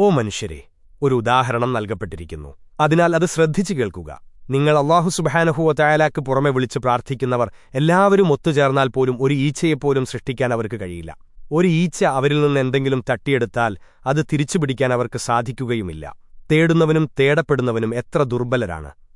ഓ മനുഷ്യരെ ഒരു ഉദാഹരണം നൽകപ്പെട്ടിരിക്കുന്നു. അതിനാൽ അത് ശ്രദ്ധിച്ചു കേൾക്കുക. നിങ്ങൾ അള്ളാഹു സുബഹാനഹുവ തയാലാക്ക് പുറമെ വിളിച്ച് പ്രാർത്ഥിക്കുന്നവർ എല്ലാവരും ഒത്തുചേർന്നാൽ പോലും ഒരു ഈച്ചയെപ്പോലും സൃഷ്ടിക്കാൻ അവർക്ക് കഴിയില്ല. ഒരു ഈച്ച അവരിൽ നിന്ന് എന്തെങ്കിലും തട്ടിയെടുത്താൽ അത് തിരിച്ചുപിടിക്കാൻ അവർക്ക് സാധിക്കുകയുമില്ല. തേടുന്നവനും തേടപ്പെടുന്നവനും എത്ര ദുർബലരാണ്.